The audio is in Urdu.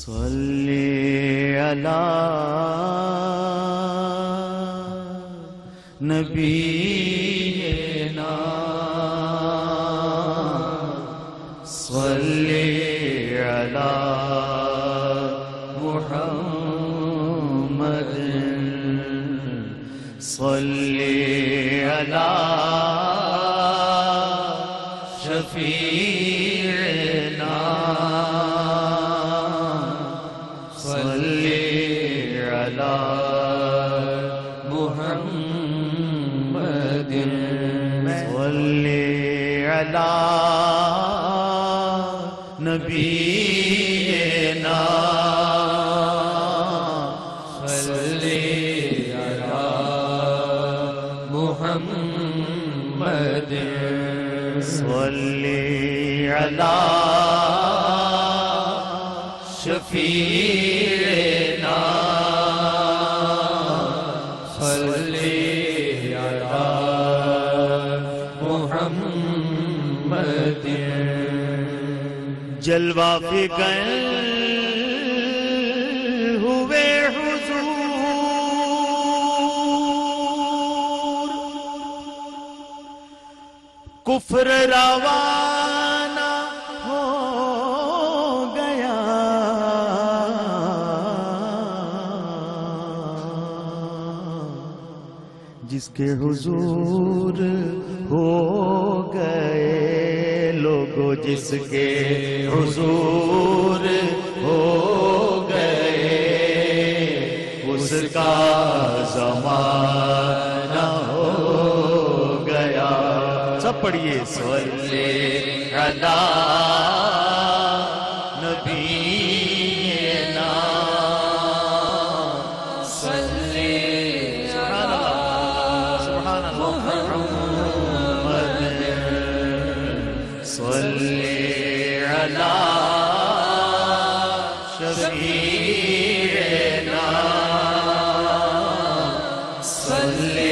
صلی علی نبینا صلی علی محمد صلی على محمد صل على نبينا. صل على محمد. صل على شفيعنا. صلی علی محمد. جلوہ فکر ہوئے حضور. کفر روانہ جس کے حضور ہو گئے لوگوں جس کے حضور ہو گئے، اس کا زمانہ ہو گیا۔ سب پڑھیے۔ صلی علی صلی علی شفیعنا صلی